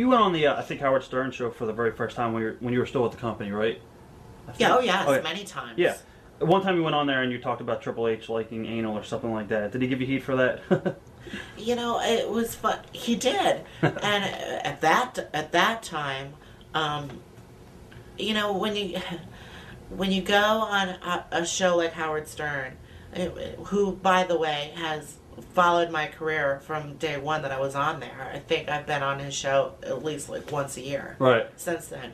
You went on the uh, I think Howard Stern show for the very first time when you were, when you were still with the company, right? Yeah, oh yes, Oh, yeah. many times. Yeah. One time you went on there and you talked about Triple H liking anal or something like that. Did he give you heat for that? You know, it was fun. He did, and at that at that time, um, you know, when you when you go on a, a show like Howard Stern, who, by the way, has followed my career from day one that I was on there. I think I've been on his show at least like once a year right. since then.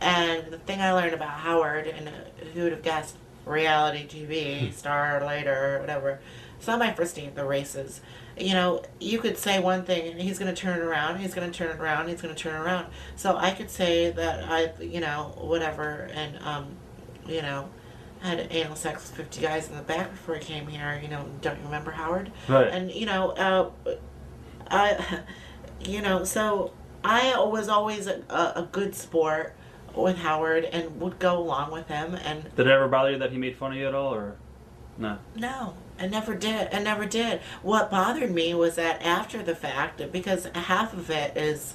And the thing I learned about Howard, and who would have guessed, reality TV star later, whatever. It's not my first day at the races. You know, you could say one thing and he's going to turn it around, he's going to turn it around, he's going to turn around. So I could say that I, you know, whatever, and, um, you know, had anal sex with 50 guys in the back before I came here. You know, don't you remember Howard? Right. And, you know, uh, I, you know, so I was always a, a, good sport with Howard and would go along with him. And Did it ever bother you that he made fun of you at all, or no? no, I never did. I never did. What bothered me was that after the fact, because half of it is,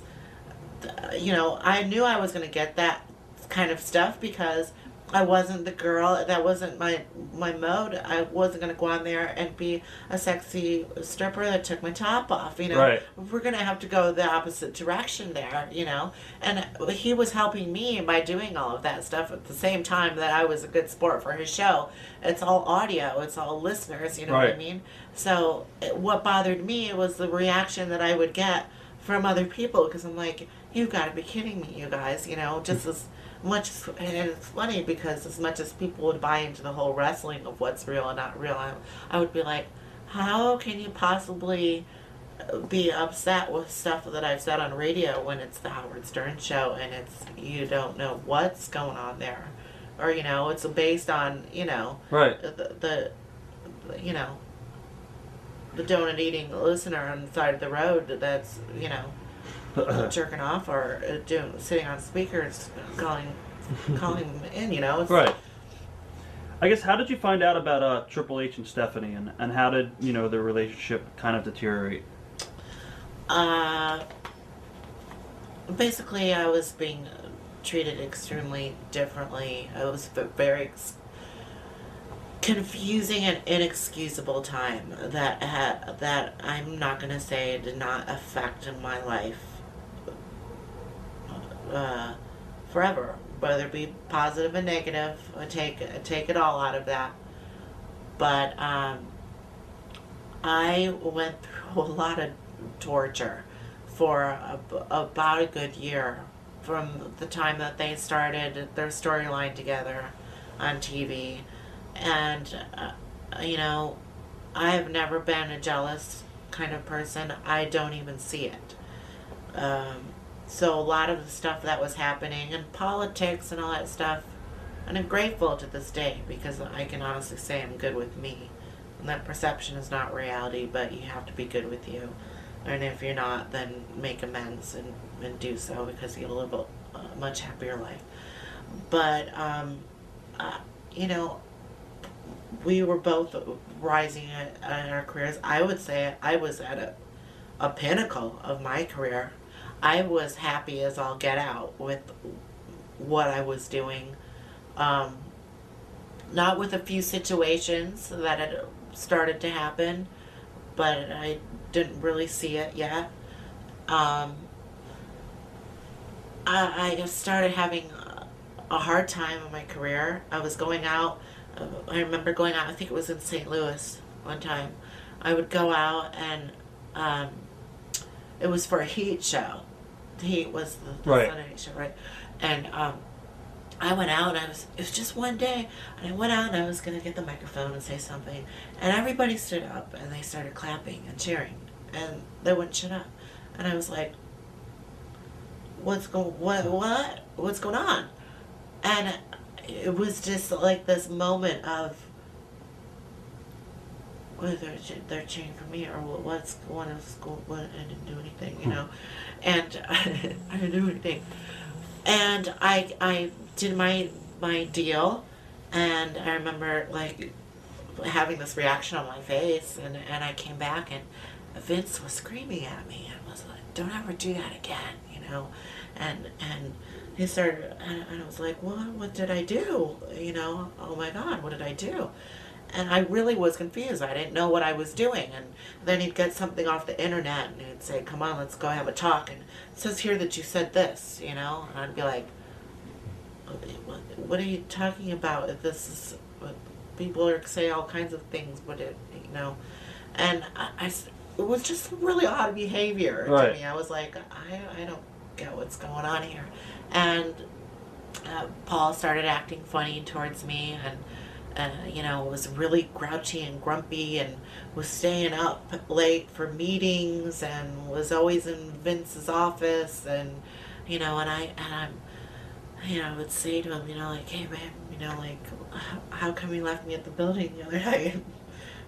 you know, I knew I was going to get that kind of stuff because I wasn't the girl. That wasn't my my mode. I wasn't going to go on there and be a sexy stripper that took my top off. You know, Right. we're going to have to go the opposite direction there. You know, and he was helping me by doing all of that stuff at the same time that I was a good sport for his show. It's all audio. It's all listeners. You know what I mean? So what bothered me was the reaction that I would get from other people because I'm like, you've got to be kidding me, you guys. You know, just as much and it's funny because as much as people would buy into the whole wrestling of what's real and not real, I, I would be like, how can you possibly uh, be upset with stuff that I've said on radio when it's the Howard Stern show and it's you don't know what's going on there, or you know it's based on you know Right. the, the, the you know the donut eating listener on the side of the road that's you know jerking off or uh, doing sitting on speakers calling calling them in you know it's, right. I guess how did you find out about uh, Triple H and Stephanie, and, and how did you know their relationship kind of deteriorate? uh basically i was being treated extremely differently It was a very ex- confusing and inexcusable time that had that i'm not going to say did not affect my life uh, forever whether it be positive and negative I take take it all out of that but um, I went through a lot of torture for a, about a good year from the time that they started their storyline together on TV. And, uh, you know, I have never been a jealous kind of person. I don't even see it. Um, so a lot of the stuff that was happening and politics and all that stuff, and I'm grateful to this day because I can honestly say I'm good with me. And that perception is not reality, but you have to be good with you. And if you're not, then make amends and, and do so because you'll live a, a much happier life. But, um, uh, you know, we were both rising in, our careers. I would say I was at a, a pinnacle of my career. I was happy as all get out with what I was doing. Um, not with a few situations that had started to happen, but I didn't really see it yet. Um, I, I started having a- hard time in my career. I was going out. I remember going out. I think it was in St. Louis one time. I would go out and um, it was for a Heat show. Heat was the, the Right. Right? And um, I went out and I was, it was just one day, and I went out and I was going to get the microphone and say something, and everybody stood up and they started clapping and cheering, and they wouldn't shut up. And I was like, what's going, what, what, what's going on? And it was just like this moment of, well, they're, che- cheering for me, or what- what's going on? School? What I didn't do anything, you hmm. know, and I didn't do anything and I I did my my deal, and I remember like having this reaction on my face, and and I came back, and Vince was screaming at me and was like, "Don't ever do that again," you know, and and he started, and I was like, what what did I do? You know, oh my God, what did I do? And I really was confused. I didn't know what I was doing. And then he'd get something off the internet and he'd say, Come on, let's go have a talk. And it says here that you said this, you know? And I'd be like, What, what are you talking about? If This is, people are say all kinds of things, but it, you know? And I, I it was just really odd behavior Right. to me. I was like, I, I don't get what's going on here. And uh, Paul started acting funny towards me and uh, you know was really grouchy and grumpy and was staying up late for meetings and was always in Vince's office and you know and I and I'm you know I would say to him you know like hey man you know like how, come you left me at the building the other night?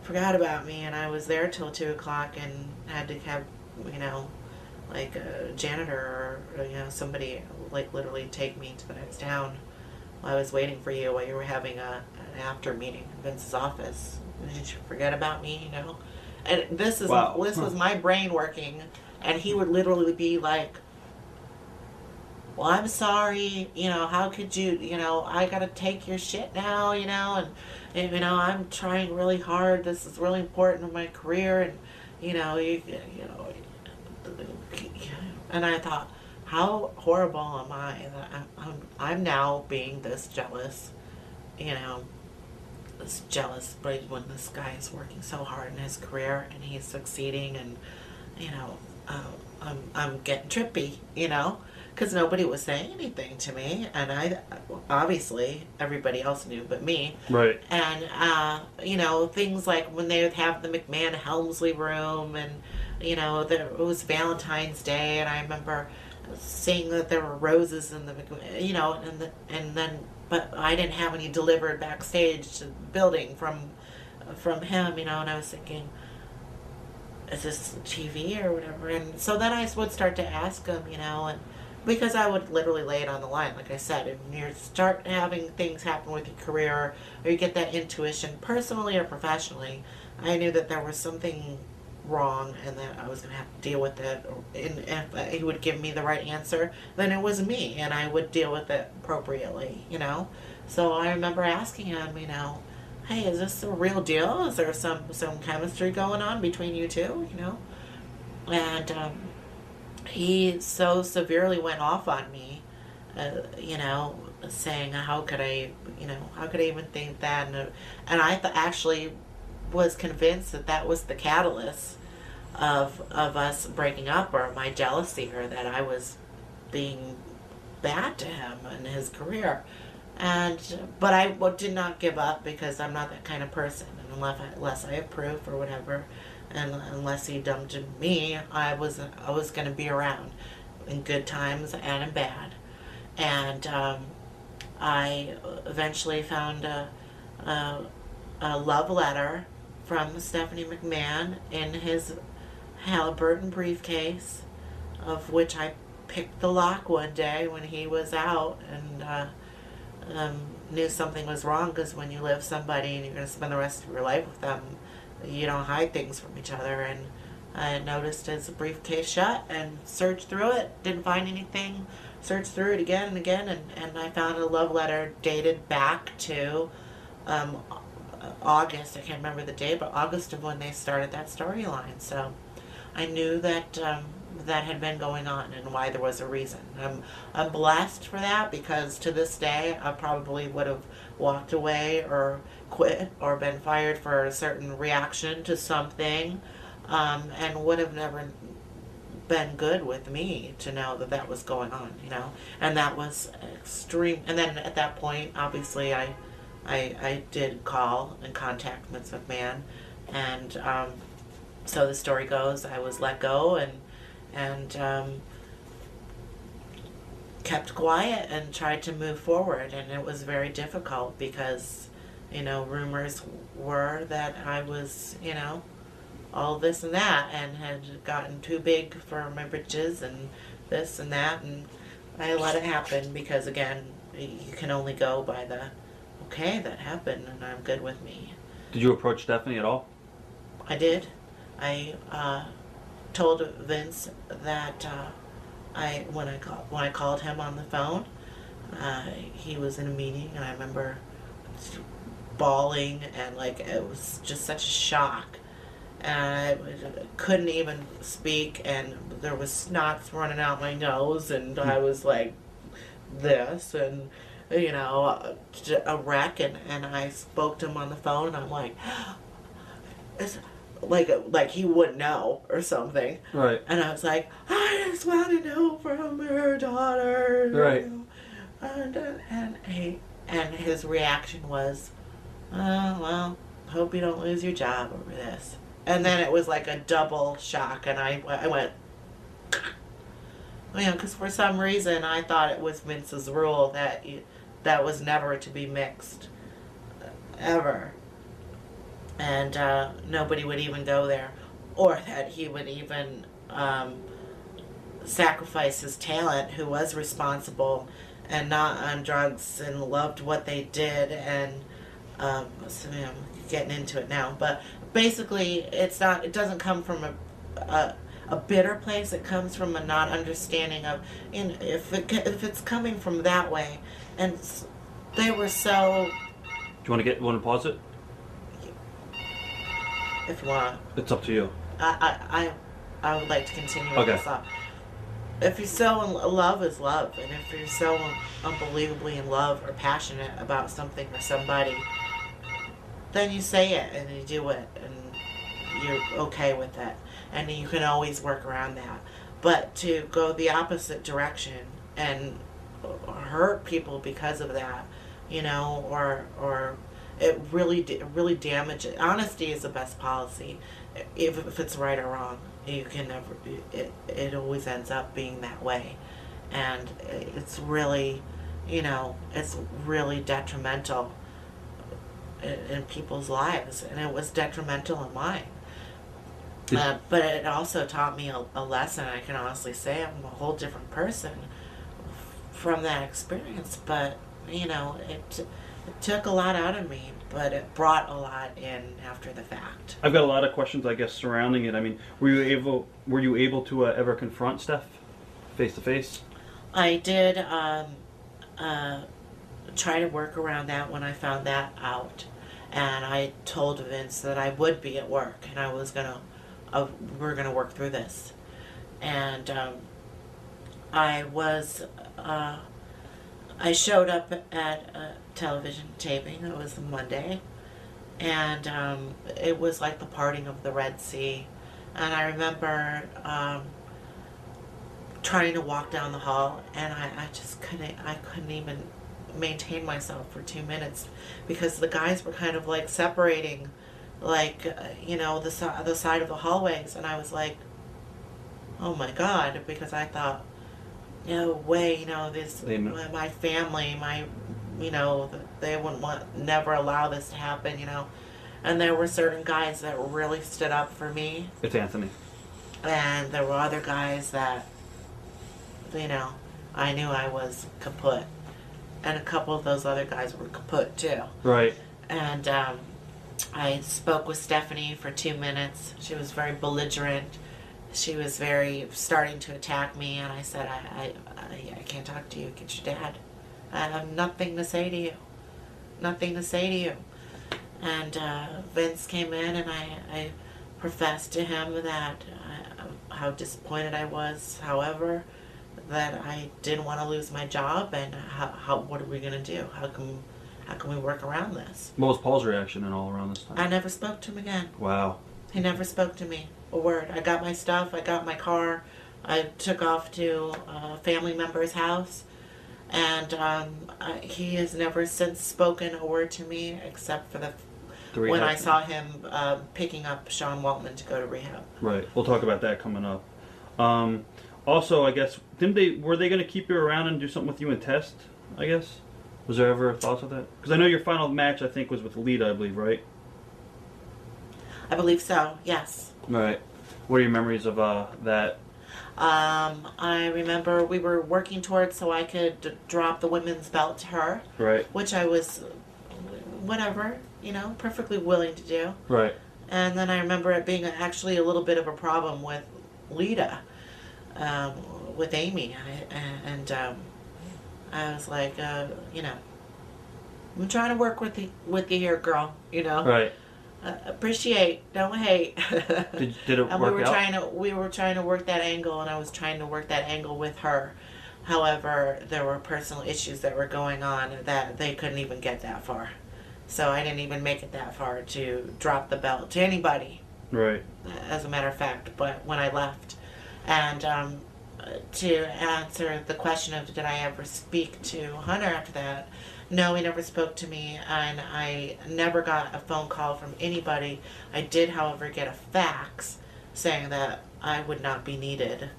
Forgot about me. And I was there till two o'clock and had to have you know like a janitor or you know somebody like literally take me to the next town I was waiting for you while you were having a an after meeting in Vince's office. Did you forget about me? You know, and this is Wow. this was my brain working, and he would literally be like. Well, I'm sorry. You know, how could you? You know, I gotta take your shit now. You know, and, and you know, I'm trying really hard. This is really important in my career, and you know, you, you know, and I thought, how horrible am I that I'm, I'm, now being this jealous, you know, this jealous, but when this guy is working so hard in his career and he's succeeding and, you know, uh, I'm, I'm getting trippy, you know, because nobody was saying anything to me. And I, obviously, everybody else knew but me Right. and uh, you know things like when they would have the McMahon Helmsley room, and you know there it was Valentine's Day, and I remember seeing that there were roses in the you know, and the, and then but I didn't have any delivered backstage to the building from from him, you know, and I was thinking. Is this TV or whatever? And so then I would start to ask him, you know, and because I would literally lay it on the line, like I said, if you start having things happen with your career, or you get that intuition, personally or professionally, I knew that there was something wrong and that I was going to have to deal with it. And if he would give me the right answer, then it was me, and I would deal with it appropriately, you know. So I remember asking him, you know, hey, is this a real deal? Is there some some chemistry going on between you two, you know? And um, he so severely went off on me, uh, you know, saying how could I, you know, how could I even think that? And, uh, and I th- actually was convinced that that was the catalyst of of us breaking up, or my jealousy, or that I was being bad to him and his career. And but I did not give up because I'm not that kind of person, and unless I, unless I proof or whatever, and unless he dumped me, I was I was going to be around in good times and in bad, and um, I eventually found a, a a love letter from Stephanie McMahon in his Halliburton briefcase, of which I picked the lock one day when he was out and uh, um, knew something was wrong because when you live somebody and you're going to spend the rest of your life with them, you don't hide things from each other. And I noticed his briefcase shut and searched through it, didn't find anything. Searched through it again and again, and, and I found a love letter dated back to um, August. I can't remember the day, but August of when they started that storyline. So I knew that um, that had been going on and why there was a reason. I'm I'm blessed for that because to this day I probably would have walked away or quit or been fired for a certain reaction to something, um, and would have never been good with me to know that that was going on. You know, and that was extreme. And then at that point, obviously, I. I, I did call and contact Vince McMahon, and um, so the story goes, I was let go and and um, kept quiet and tried to move forward, and it was very difficult because you know rumors were that I was you know all this and that and had gotten too big for my britches and this and that and I let it happen because again you can only go by the okay that happened and I'm good with me Did you approach Stephanie at all? I did. I uh, told Vince that uh, I when I call, when I called him on the phone, uh, he was in a meeting, and I remember bawling and like it was just such a shock. And I couldn't even speak, and there was snots running out my nose, and I was like this, and you know, a wreck. And, and I spoke to him on the phone, and I'm like, it's like like he wouldn't know or something. Right. And I was like, I just want to know from her daughter. Right. And and he and his reaction was, oh well, hope you don't lose your job over this. And then it was like a double shock, and I I went. You know, because for some reason I thought it was Vince's rule that you, that was never to be mixed, ever and uh, nobody would even go there, or that he would even um, sacrifice his talent, who was responsible and not on drugs and loved what they did, and um, so, I'm getting into it now, but basically, it's not. It doesn't come from a. a a bitter place. It comes from a not understanding of, if it if it's coming from that way, and they were so. Do you want to get want to pause it? If you want, It's up to you. I, I, I, I would like to continue with Okay. this thought. If you're so in love is love, and if you're so unbelievably in love or passionate about something or somebody, then you say it and you do it, and you're okay with it, and you can always work around that. But to go the opposite direction and hurt people because of that, you know, or or it really da- really damages. Honesty is the best policy, if, if it's right or wrong. You can never. It it always ends up being that way, and it's really, you know, it's really detrimental in, in people's lives, and it was detrimental in mine. Uh, but it also taught me a, a lesson. I can honestly say I'm a whole different person from that experience. But you know, it it took a lot out of me, but it brought a lot in after the fact. I've got a lot of questions, I guess, surrounding it. I mean, were you able were you able to uh, ever confront Steph face to face? I did um, uh, try to work around that when I found that out, and I told Vince that I would be at work and I was gonna, uh, we're gonna work through this, and um, I was, uh, I showed up at a television taping. It was Monday, and um, it was like the parting of the Red Sea, and I remember. Um, trying to walk down the hall and I, I just couldn't I couldn't even maintain myself for two minutes because the guys were kind of like separating like uh, you know the, the side of the hallways and I was like oh my god because I thought no way you know this my my family my you know they wouldn't want never allow this to happen you know. And there were certain guys that really stood up for me. It's Anthony. and there were other guys that you know i knew i was kaput. And a couple of those other guys were kaput too. Right. and um, i spoke with stephanie for two minutes. She was very belligerent she was very starting to attack me and i said i, I, I, I can't talk to you get your dad i have nothing to say to you nothing to say to you and uh, vince came in and i, I professed to him that uh, how disappointed i was however that I didn't want to lose my job, and how, how what are we gonna do? How can how can we work around this? What was Paul's reaction and all around this time? I never spoke to him again. wow. He never spoke to me a word. I got my stuff. I got my car. I took off to a family member's house, and um, I, he has never since spoken a word to me except for the when I saw him uh, picking up Sean Waltman to go to rehab. Right. We'll talk about that coming up. Um, also, I guess didn't they were they going to keep you around and do something with you and test? I guess. Was there ever thoughts of that? Because I know your final match, I think, was with Lita, I believe, right? I believe so. Yes. Right. What are your memories of uh, that? Um, I remember we were working towards so I could d- drop the women's belt to her, Right. which I was, whatever, you know, perfectly willing to do. Right. And then I remember it being actually a little bit of a problem with Lita, um, with Amy, I, and um, I was like, uh, you know, I'm trying to work with you, with you here, girl. You know, Right. Uh, appreciate, don't hate. Did, did it and work we were out? trying to we were trying to work that angle, and I was trying to work that angle with her. However, there were personal issues that were going on that they couldn't even get that far. So I didn't even make it that far to drop the belt to anybody Right. as a matter of fact, but when I left. And um, to answer the question of did I ever speak to Hunter after that, no, he never spoke to me, and I never got a phone call from anybody. I did, however, get a fax saying that I would not be needed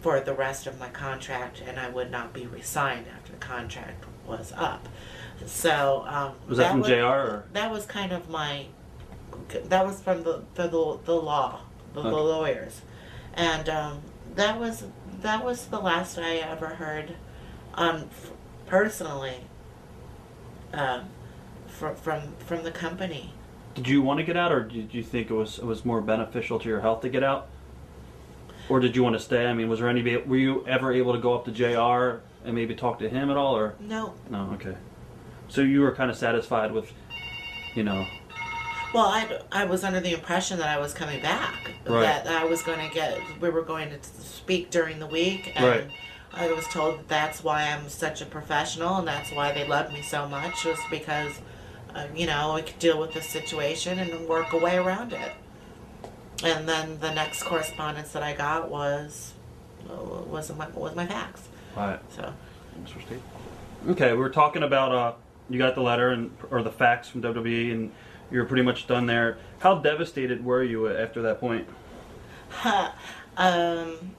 for the rest of my contract and I would not be resigned after the contract was up. So um, Was that, from was- JR or? that was kind of my that was from the the, the, the law the, the lawyers and um, that was that was the last i ever heard um, personally um, from from from the company Did you want to get out, or did you think it was it was more beneficial to your health to get out, or did you want to stay? I mean, was there any? Were you ever able to go up to JR and maybe talk to him at all, or no no? Okay, so you were kind of satisfied with, you know, well I, I was under the impression that i was coming back Right. that i was going to get we were going to speak during the week and Right. I was told that that's why I'm such a professional and that's why they love me so much, just because, uh, you know, I could deal with the situation and work a way around it. And then the next correspondence that I got was uh, was my was my fax. right. So Okay, we were talking about uh, you got the letter and or the fax from WWE, and you were pretty much done there. How devastated were you after that point? um,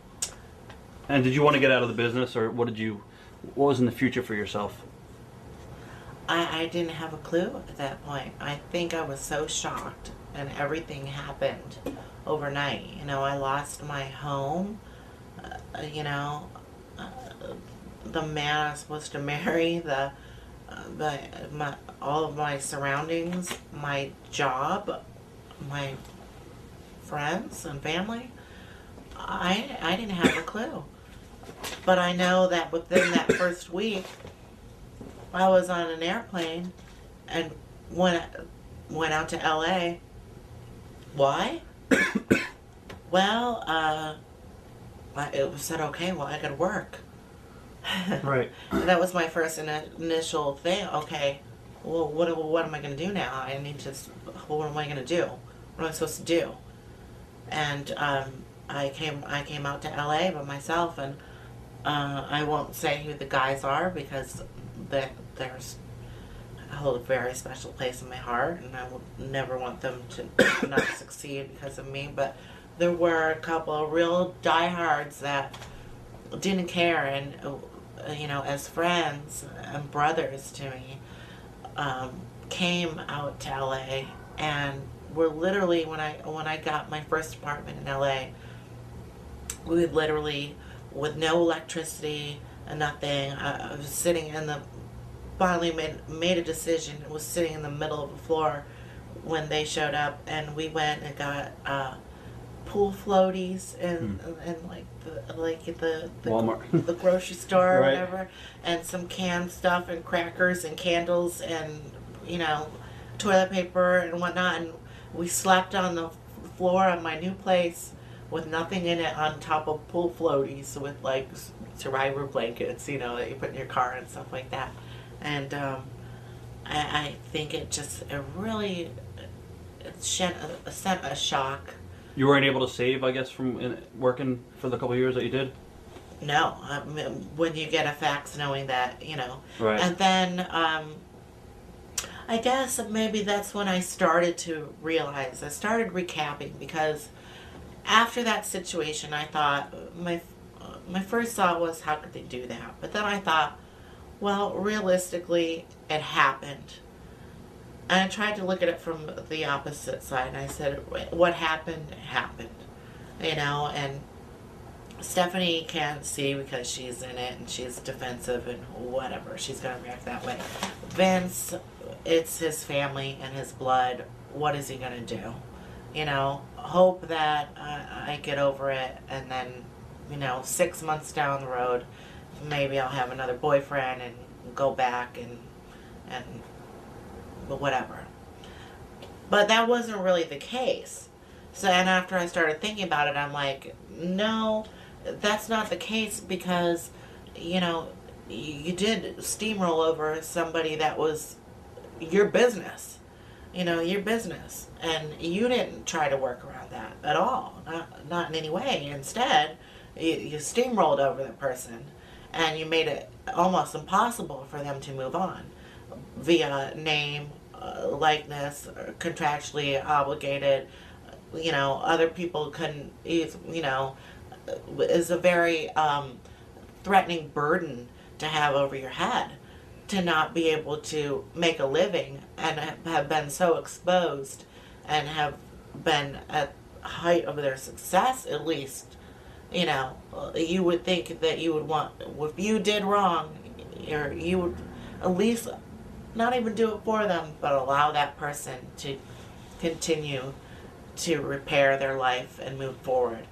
And did you want to get out of the business, or what did you? What was in the future for yourself? I, I didn't have a clue at that point. I think I was so shocked, and everything happened overnight. You know, I lost my home. Uh, you know, uh, the man I was supposed to marry, the, uh, the my all of my surroundings, my job, my friends and family. I I didn't have a clue, but I know that within that first week. I was on an airplane and went went out to L.A. Why? well, uh, I, it was said okay. Well, I could work. Right. And that was my first ini- initial thing. Okay, well, what what am I going to do now? I need to. What am I going to do? What am I supposed to do? And um, I came I came out to L.A. by myself, and uh, I won't say who the guys are because that there's I hold a very special place in my heart, and I will never want them to not succeed because of me. But there were a couple of real diehards that didn't care, and uh, you know, as friends and brothers to me, um, came out to LA, and were literally when I when I got my first apartment in LA, we would literally with no electricity and nothing. I, I was sitting in the finally made made a decision. Was sitting in the middle of the floor when they showed up, and we went and got uh, pool floaties and and like the like the the, Walmart. the grocery store or Right. whatever, and some canned stuff and crackers and candles and you know toilet paper and whatnot. And we slept on the floor of my new place with nothing in it on top of pool floaties with like survivor blankets, you know, that you put in your car and stuff like that. And um, I, I think it just it really it sent a, sent a shock. You weren't able to save, I guess, from in, working for the couple of years that you did. No, I mean, when you get a fax knowing that, you know. Right. And then um, I guess maybe that's when I started to realize. I started recapping because after that situation, I thought my my first thought was how could they do that? But then I thought, well, realistically, it happened. And I tried to look at it from the opposite side. And I said, what happened happened, you know. And Stephanie can't see because she's in it and she's defensive and whatever. She's gonna react that way. Vince, it's his family and his blood. What is he gonna do? You know, hope that uh, I get over it and then you know, six months down the road, maybe I'll have another boyfriend and go back and and but whatever. But that wasn't really the case. So, and after I started thinking about it, I'm like, no, that's not the case because, you know, you did steamroll over somebody that was your business. You know, your business. And you didn't try to work around that at all. Not, not in any way. Instead, you, you steamrolled over the person and you made it almost impossible for them to move on via name, uh, likeness, contractually obligated. You know, other people couldn't, you know, is a very um, threatening burden to have over your head to not be able to make a living and have been so exposed and have been at height of their success at least you know you would think that you would want if you did wrong or you would at least not even do it for them but allow that person to continue to repair their life and move forward.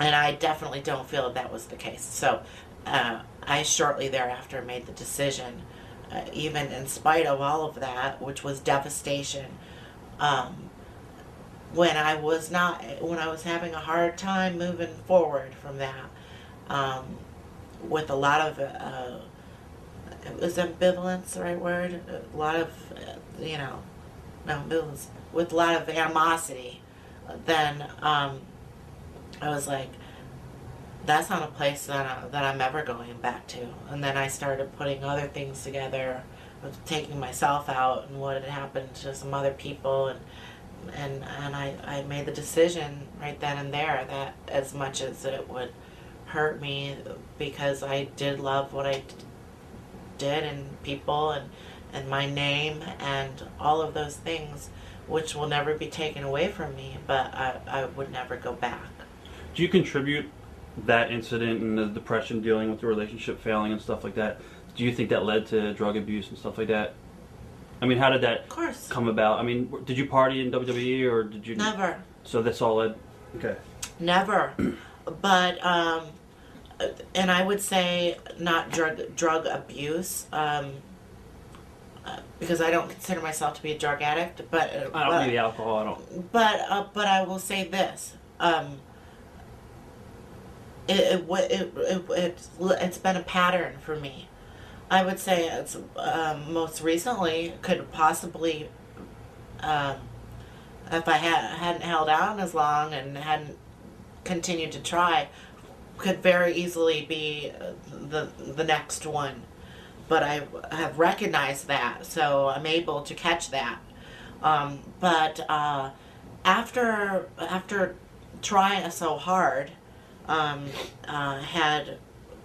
And i definitely don't feel that, that was the case. So uh, I shortly thereafter made the decision, uh, even in spite of all of that, which was devastation. Um, when I was not, when I was having a hard time moving forward from that, um, with a lot of, uh, is ambivalence the right word? A lot of, uh, you know, no ambivalence, with a lot of animosity, then um, I was like, that's not a place that, I, that I'm ever going back to. And then I started putting other things together, taking myself out and what had happened to some other people, and and and I, I made the decision right then and there that as much as it would hurt me because I did love what I did and people and and my name and all of those things which will never be taken away from me but I, I would never go back do you contribute that incident and the depression dealing with the relationship failing and stuff like that, do you think that led to drug abuse and stuff like that? I mean, how did that of course. come about? I mean, did you party in WWE or did you never? So that's all led. Okay. Never, but um, and I would say not drug drug abuse. Um, uh, because I don't consider myself to be a drug addict, but uh, I don't but, need the alcohol. I don't. But uh, but I will say this. Um, it, it, it, it, it's, been a pattern for me. I would say it's um, most recently could possibly, um, if I had, hadn't held out as long and hadn't continued to try, could very easily be the the next one. But I have recognized that, so I'm able to catch that. Um, but uh, after after trying so hard um, uh, had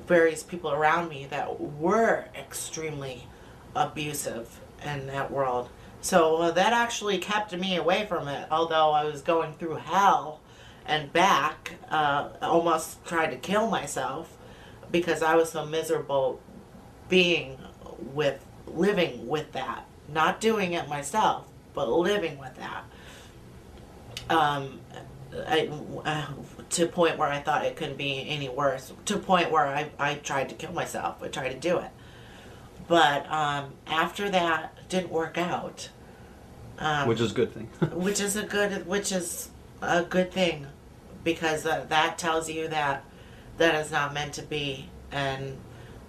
various people around me that were extremely abusive in that world. So uh, that actually kept me away from it, although I was going through hell and back, uh, almost tried to kill myself because I was so miserable being with, living with that. Not doing it myself, but living with that. Um, I, uh, to a point where I thought it couldn't be any worse. To a point where I, I tried to kill myself. I tried to do it. But um, after that, didn't work out. Um, which is a good thing. which is a good, which is a good thing, because uh, that tells you that that is not meant to be, and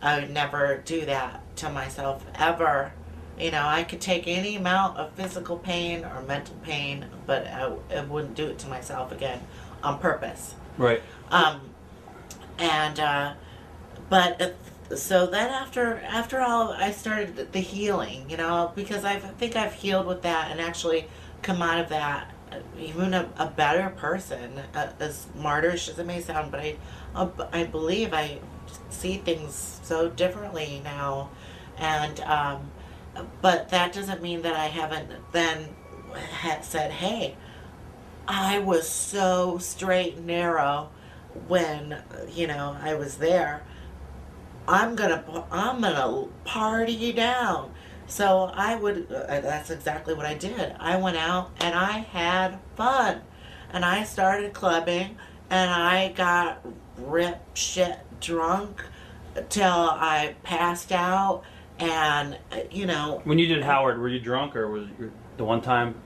I would never do that to myself ever. You know, I could take any amount of physical pain or mental pain, but I, I wouldn't do it to myself again on purpose. Right. Um, and uh, but uh, so then after after all, I started the healing. You know, because I think I've healed with that and actually come out of that even a, a better person. Uh, as martyrish as it may sound, but I I believe I see things so differently now, and um, but that doesn't mean that I haven't then had said, hey I was so straight and narrow when you know I was there. I'm gonna I'm gonna party down. So I would. Uh, that's exactly what I did. I went out and I had fun, and I started clubbing, and I got rip shit drunk till I passed out, and uh, you know, When you did Howard, were you drunk or was the one time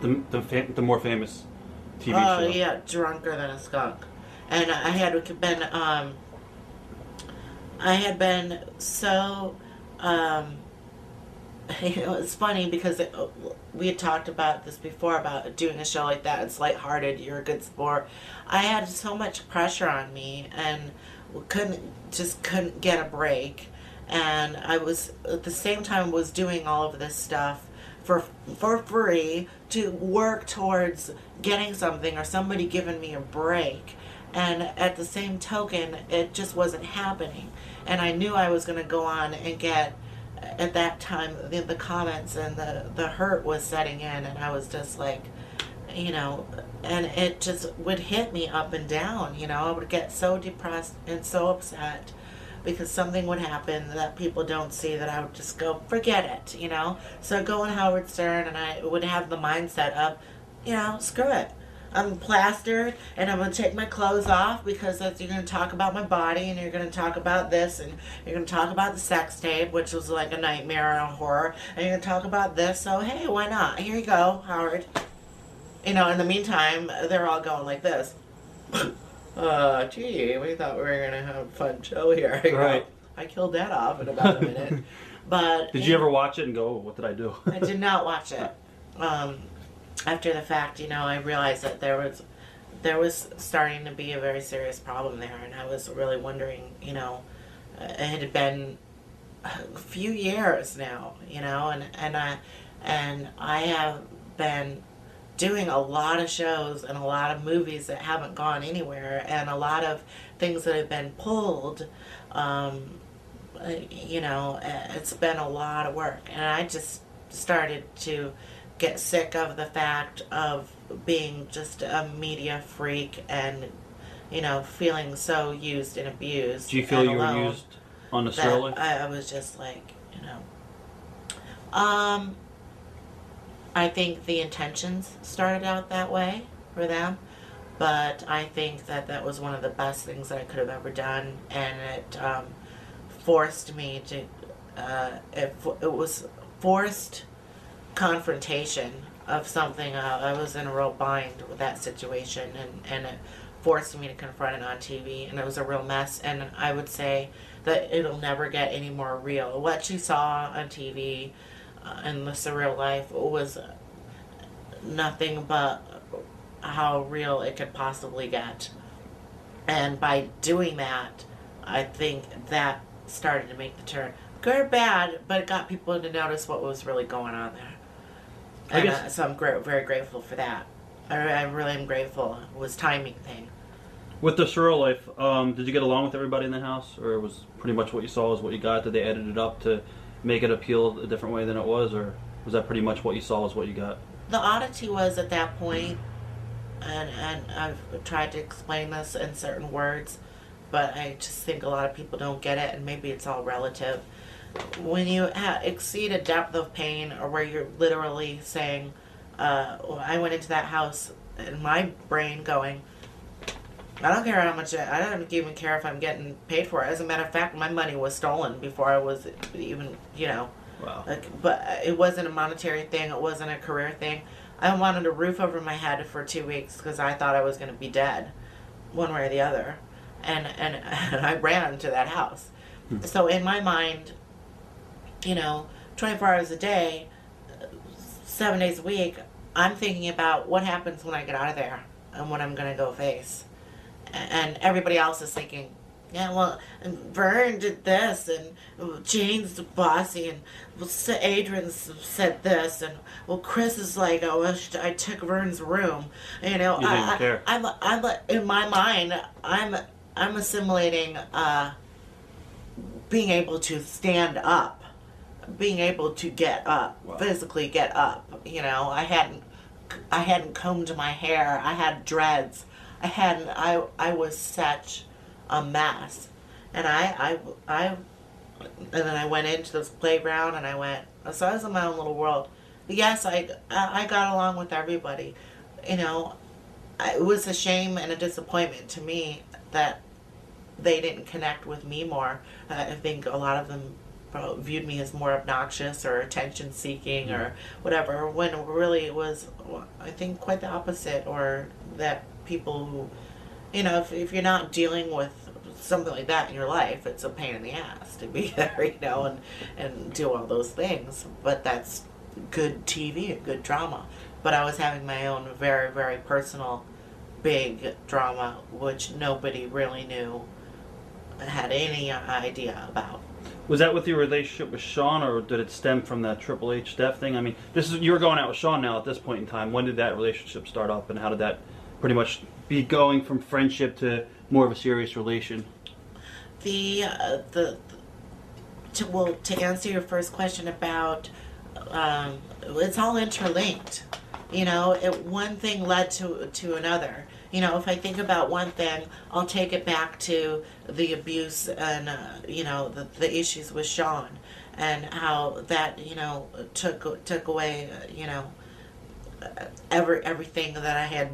the the, fam- the more famous TV show. oh show? yeah, drunker than a skunk, and I had been um, I had been so um, it was funny because it, we had talked about this before about doing a show like that. It's lighthearted. You're a good sport. I had so much pressure on me and couldn't just couldn't get a break. And I was at the same time was doing all of this stuff for for free to work towards getting something or somebody giving me a break. And at the same token, it just wasn't happening. And I knew I was going to go on and get at that time the, the comments and the the hurt was setting in and i was just like you know and it just would hit me up and down you know i would get so depressed and so upset because something would happen that people don't see that i would just go forget it you know so I'd go on howard stern and i would have the mindset of you know screw it I'm plastered and I'm gonna take my clothes off because that's, you're gonna talk about my body and you're gonna talk about this and you're gonna talk about the sex tape, which was like a nightmare and a horror, and you're gonna talk about this. So hey, why not? Here you go, Howard. You know, in the meantime, they're all going like this. Uh, gee, we thought we were gonna have a fun show here. I Right. I killed that off in about a minute. But Did you ever watch it and go, "What did I do?" I did not watch it. Um, after the fact, you know, I realized that there was there was starting to be a very serious problem there, and I was really wondering, you know, uh, it had been a few years now, you know, and and I and I have been doing a lot of shows and a lot of movies that haven't gone anywhere, and a lot of things that have been pulled. Um, you know, it's been a lot of work, and I just started to get sick of the fact of being just a media freak and you know feeling so used and abused. Do you feel you were used that unnecessarily? I, I was just like, you know. Um, I think the intentions started out that way for them, but I think that that was one of the best things that I could have ever done, and it um, forced me to. Uh, it, it was forced confrontation of something. Uh, I was in a real bind with that situation, and, and it forced me to confront it on TV, and it was a real mess. And I would say that it'll never get any more real. What you saw on TV in the surreal life was nothing but how real it could possibly get. And by doing that, I think that started to make the turn. Good or bad, but it got people to notice what was really going on there. And, uh, so I'm gra- very grateful for that. I, I really am grateful. It was timing thing. With the surreal life, um, did you get along with everybody in the house, or was pretty much what you saw is what you got? Did they edit it up to make it appeal a different way than it was, or was that pretty much what you saw is what you got? The oddity was at that point, and and I've tried to explain this in certain words, but I just think a lot of people don't get it, and maybe it's all relative. When you ha- exceed a depth of pain, or where you're literally saying, uh, well, "I went into that house," and my brain going, "I don't care how much. I don't even care if I'm getting paid for it." As a matter of fact, my money was stolen before I was even, you know, Wow. like, but uh, it wasn't a monetary thing. It wasn't a career thing. I wanted a roof over my head for two weeks because I thought I was going to be dead, one way or the other, and and, and I ran to that house. Hmm. So in my mind, you know, twenty four hours a day, seven days a week, I'm thinking about what happens when I get out of there and what I'm going to go face, and everybody else is thinking, yeah, well, and Vern did this, and Jane's bossy, and well, Adrianne said this, and well, Chris is like, I wish I took Vern's room. You know, You didn't I, care. I, I'm, I'm in my mind, I'm, I'm assimilating uh, being able to stand up, being able to get up, Wow. physically get up. You know, I hadn't, I hadn't combed my hair. I had dreads. I hadn't. I, I was such a mess, and I, I, I, and then I went into this playground, and I went. So I was in my own little world. But yes, I, I I got along with everybody. You know, I, it was a shame and a disappointment to me that they didn't connect with me more. Uh, I think a lot of them viewed me as more obnoxious or attention seeking or whatever, when really it was, I think, quite the opposite, or that people who, you know, if, if you're not dealing with something like that in your life, it's a pain in the ass to be there, you know, and, and do all those things. But that's good TV and good drama. But I was having my own very, very personal, big drama, which nobody really knew, had any idea about. Was that with your relationship with Sean, or did it stem from that Triple H death thing? I mean, this is you're going out with Sean now at this point in time. When did that relationship start up, and how did that pretty much be going from friendship to more of a serious relation? The uh, the to well to answer your first question about um, it's all interlinked. You know, it, one thing led to to another. You know, if I think about one thing, I'll take it back to the abuse and uh, you know the, the issues with Sean and how that you know took took away uh, you know every everything that I had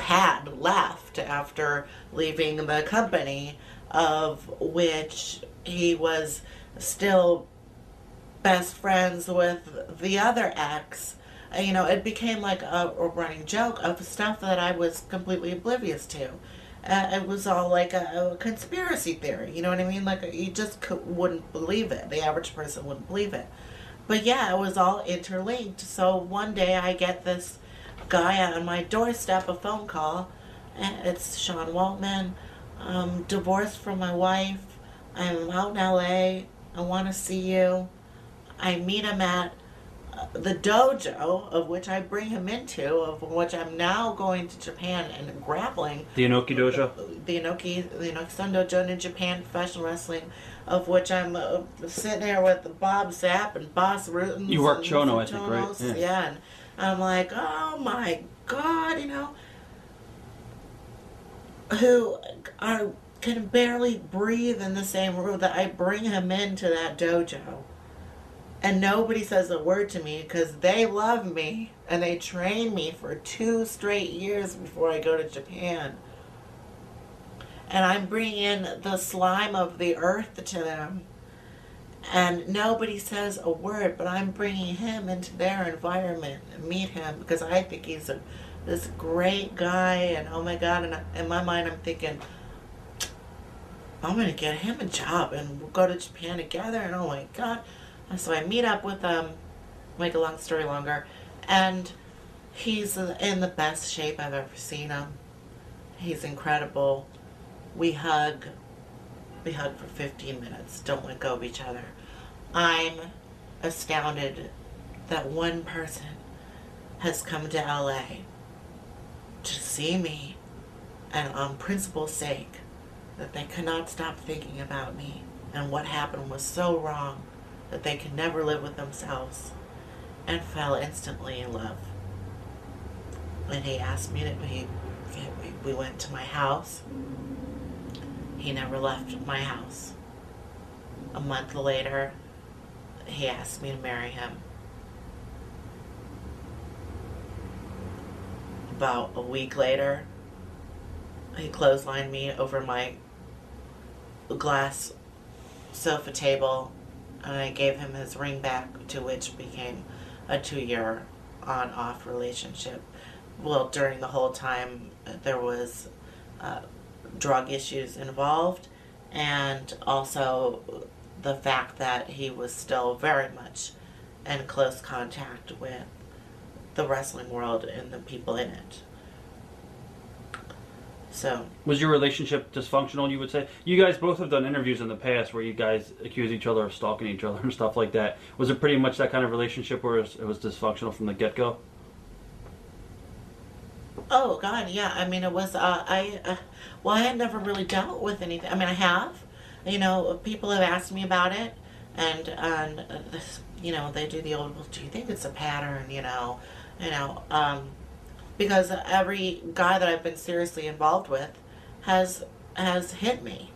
had left after leaving the company, of which he was still best friends with the other ex. You know, it became like a, a running joke of stuff that I was completely oblivious to. Uh, it was all like a, a conspiracy theory. You know what I mean? Like you just wouldn't believe it. The average person wouldn't believe it. But yeah, it was all interlinked. So one day I get this guy on my doorstep, a phone call, it's Sean Waltman. I'm divorced from my wife. I'm out in LA. I want to see you. I meet him at uh, the dojo, of which I bring him into, of which I'm now going to Japan and grappling The Inoki Dojo. the Inoki, the Inoki Sun Dojo in Japan Professional Wrestling, of which I'm uh, sitting there with Bob Sapp and Bas Rutten. You work Chono, I think, right? Yeah. Yeah. and I'm like, oh my god, you know, who are can barely breathe in the same room that I bring him into that dojo. And nobody says a word to me because they love me and they train me for two straight years before I go to Japan. And I'm bringing in the slime of the earth to them. And nobody says a word, but I'm bringing him into their environment and meet him because I think he's a this great guy. And oh my God! And I- in my mind, I'm thinking, I'm gonna get him a job and we'll go to Japan together. And oh my God! And so I meet up with them. Make a long story longer, and he's in the best shape I've ever seen him. He's incredible. We hug. We hug for 15 minutes. Don't let go of each other. I'm astounded that one person has come to LA to see me and on principle's sake that they cannot stop thinking about me and what happened was so wrong that they can never live with themselves and fell instantly in love. And he asked me to, he- we went to my house. He never left my house. A month later, he asked me to marry him. About a week later, he clotheslined me over my glass sofa table and I gave him his ring back, to which became a two year on off relationship. Well, during the whole time, there was uh, drug issues involved, and also the fact that he was still very much in close contact with the wrestling world and the people in it. So, Was your relationship dysfunctional? You would say you guys both have done interviews in the past where you guys accuse each other of stalking each other and stuff like that. Was it pretty much that kind of relationship where it was, it was dysfunctional from the get go? Oh God, yeah. I mean, it was. Uh, I uh, well, I had never really dealt with anything. I mean, I have. You know, people have asked me about it, and and uh, this, you know, they do the old. Well, do you think it's a pattern? You know, you know, um, because every guy that I've been seriously involved with has has hit me,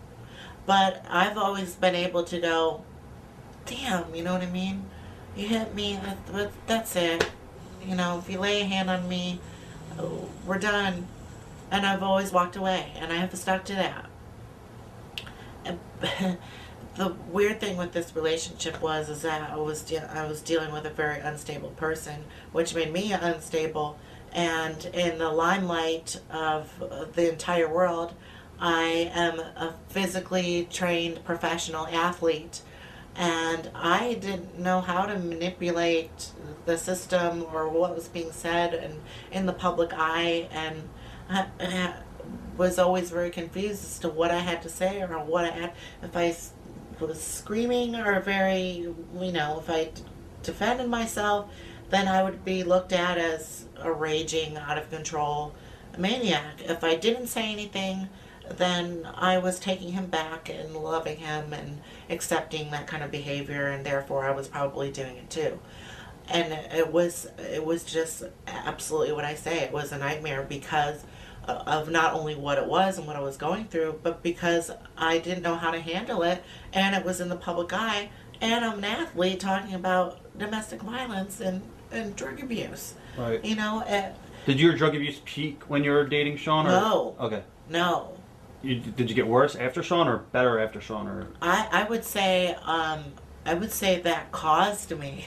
but I've always been able to go, damn. You know what I mean? You hit me. That, that, that's it. You know, if you lay a hand on me, we're done. and I've always walked away, and I have to stuck to that. The weird thing with this relationship was is that I was I was dealing with a very unstable person, which made me unstable. And in the limelight of the entire world, I am a physically trained professional athlete, and I didn't know how to manipulate the system or what was being said and in the public eye, and I, I was always very confused as to what I had to say or what I had if I was screaming or very you know if I defended myself, then I would be looked at as a raging, out of control maniac. If I didn't say anything, then I was taking him back and loving him and accepting that kind of behavior, and therefore I was probably doing it too. And it was it was just absolutely what I say. It was a nightmare because of not only what it was and what I was going through, but because I didn't know how to handle it, and it was in the public eye, and I'm an athlete talking about domestic violence and, and drug abuse. Right. You know, uh, Did your drug abuse peak when you were dating Sean? Or? No. Okay. no, You, did you get worse after Sean or better after Sean? Or I I would say um I would say that caused me.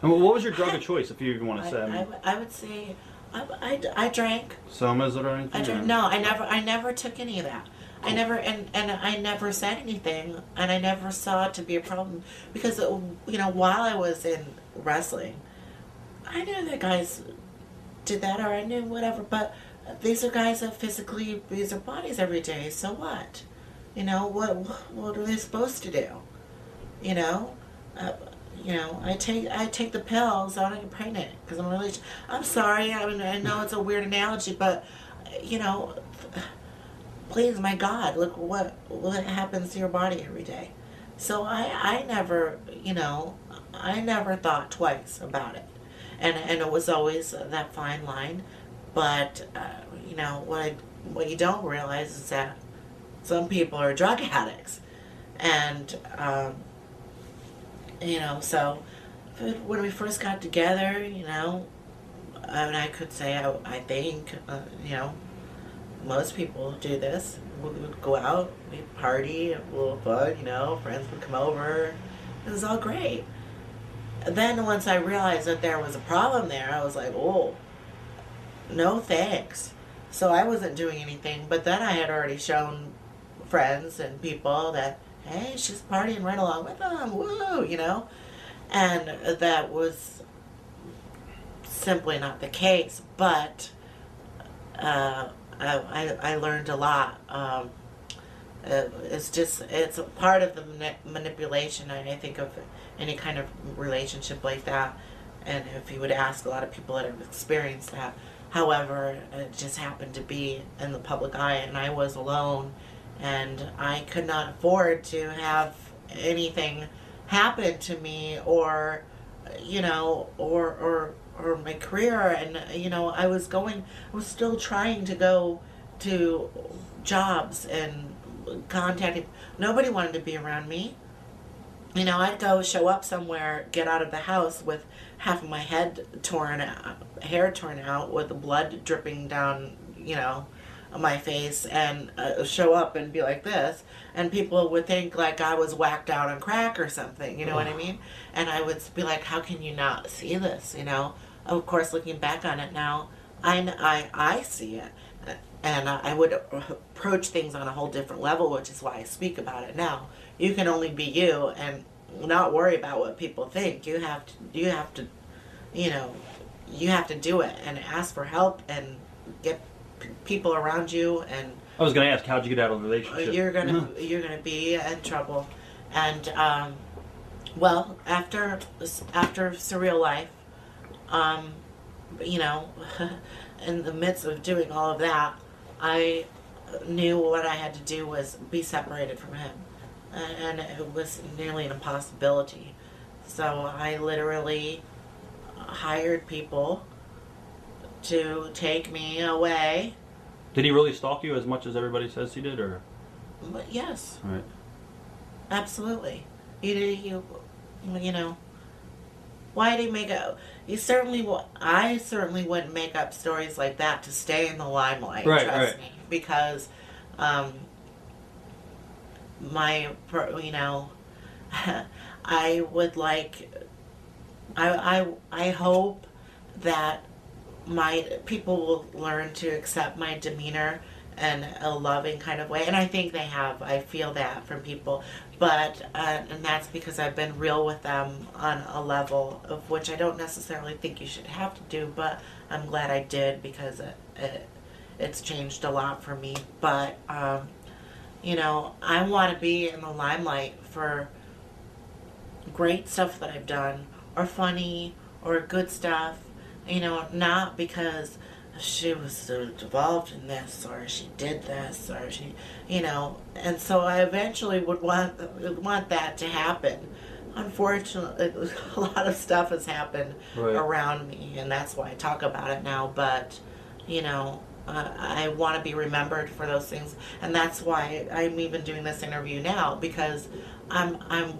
What was your drug of choice, if you even want I, to say? I I, would- I would say I, I, I drank. Somas or anything? I drank. No, I never I never took any of that. I never and and I never said anything, and I never saw it to be a problem because uh, you know while I was in wrestling, I knew that guys did that or I knew whatever, but these are guys that physically use their bodies every day. So what? You know what? What are they supposed to do? You know, uh, you know. I take I take the pills. I don't get pregnant because I'm really. I'm sorry. I mean, I know it's a weird analogy, but you know, please, my God, look what what happens to your body every day. So I I never you know I never thought twice about it, and and it was always that fine line, but uh, you know what I, what you don't realize is that some people are drug addicts, and um, you know so when we first got together, you know, and I could say I, I think uh, you know most people do this. We would go out, we'd party, a little fun, you know, friends would come over. It was all great. Then once I realized that there was a problem there, I was like, oh, no thanks. So I wasn't doing anything, but then I had already shown friends and people that, hey, she's partying right along with them, woo, you know? And that was simply not the case, but uh, I, I, learned a lot. Um, uh, it's just it's a part of the manipulation. I, I think of any kind of relationship like that, and if you would ask a lot of people that have experienced that. However, it just happened to be in the public eye, and I was alone, and I could not afford to have anything happen to me, or you know, or or or my career, and you know, I was going, I was still trying to go to jobs and contacting. Nobody wanted to be around me. You know, I'd go show up somewhere, get out of the house with half of my head torn, out, hair torn out, with the blood dripping down, you know, my face, and uh, show up and be like this, and people would think like I was whacked out on crack or something. You know what I mean? And I would be like, "How can you not see this?" You know. Of course, looking back on it now, I I, I see it, and I would approach things on a whole different level, which is why I speak about it now. You can only be you and not worry about what people think. You have to you have to, you know, you have to do it and ask for help and get p- people around you and I was going to ask, how'd you get out of the relationship? you're gonna you're gonna be in trouble and um, well after after surreal life um, you know in the midst of doing all of that i knew what i had to do was be separated from him and it was nearly an impossibility so i literally hired people to take me away Did he really stalk you as much as everybody says he did, or? but yes All right. Absolutely. You you you know. Why do you make up? You certainly, I certainly wouldn't make up stories like that to stay in the limelight. Right, trust right. me, because um, my, you know, I would like, I, I, I hope that my people will learn to accept my demeanor in a loving kind of way and i think they have i feel that from people but uh, and that's because i've been real with them on a level of which i don't necessarily think you should have to do but i'm glad i did because it, it it's changed a lot for me but um, you know i want to be in the limelight for great stuff that I've done, or funny, or good stuff. You know, not because she was so involved in this, or she did this, or she, you know. And so I eventually would want want that to happen. Unfortunately, a lot of stuff has happened Right. around me, and that's why I talk about it now. But you know, uh, I want to be remembered for those things, and that's why I'm even doing this interview now because I'm I'm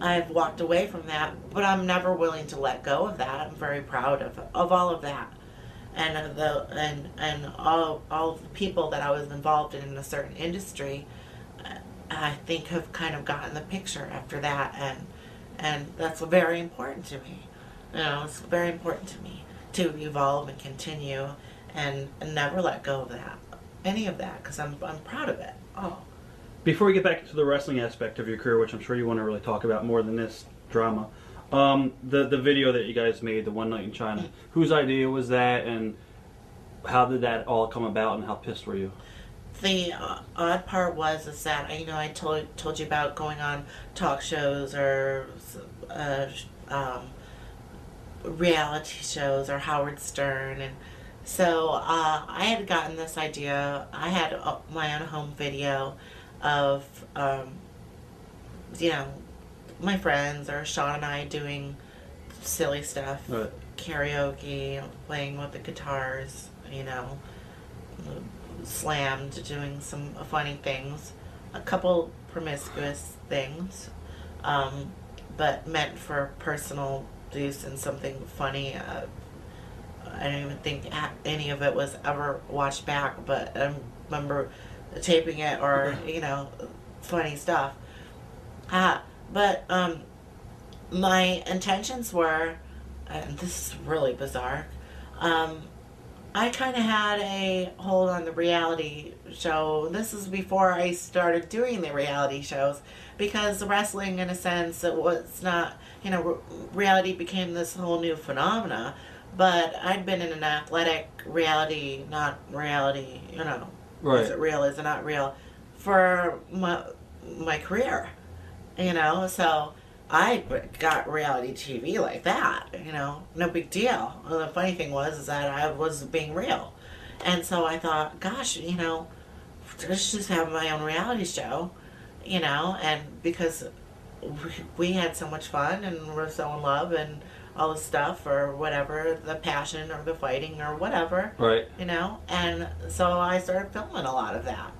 I've walked away from that, but I'm never willing to let go of that. I'm very proud of of all of that, and of the and and all all of the people that I was involved in in a certain industry. uh, I think have kind of gotten the picture after that, and and that's very important to me. You know, it's very important to me to evolve and continue, and, and never let go of that, any of that, because I'm I'm proud of it. Oh. Before we get back to the wrestling aspect of your career, which I'm sure you want to really talk about more than this drama, um, the the video that you guys made, the one night in China, whose idea was that, and how did that all come about, and how pissed were you? the uh, odd part was is that you know I told told you about going on talk shows or uh, um, reality shows or Howard Stern and so uh, I had gotten this idea. I had uh, my own home video of um, you know my friends or Sean and I doing silly stuff Right. karaoke, playing with the guitars, you know, slammed, doing some funny things, a couple promiscuous things, um, but meant for personal use and something funny. Uh, I don't even think any of it was ever watched back, but I remember taping it or, you know, funny stuff. Uh, but um, my intentions were, and this is really bizarre, um, I kind of had a hold on the reality show. This is before I started doing the reality shows because wrestling, in a sense, it was not, you know, re- reality became this whole new phenomena. But I'd been in an athletic reality, not reality, you know, right. is it real, is it not real, for my, my career, you know, so I got reality TV like that, you know, no big deal. Well, the funny thing was is that I was being real. And so I thought, gosh, you know, let's just have my own reality show, you know, and because we- we had so much fun and we're so in love and all the stuff or whatever, the passion or the fighting or whatever, Right. you know, and so I started filming a lot of that.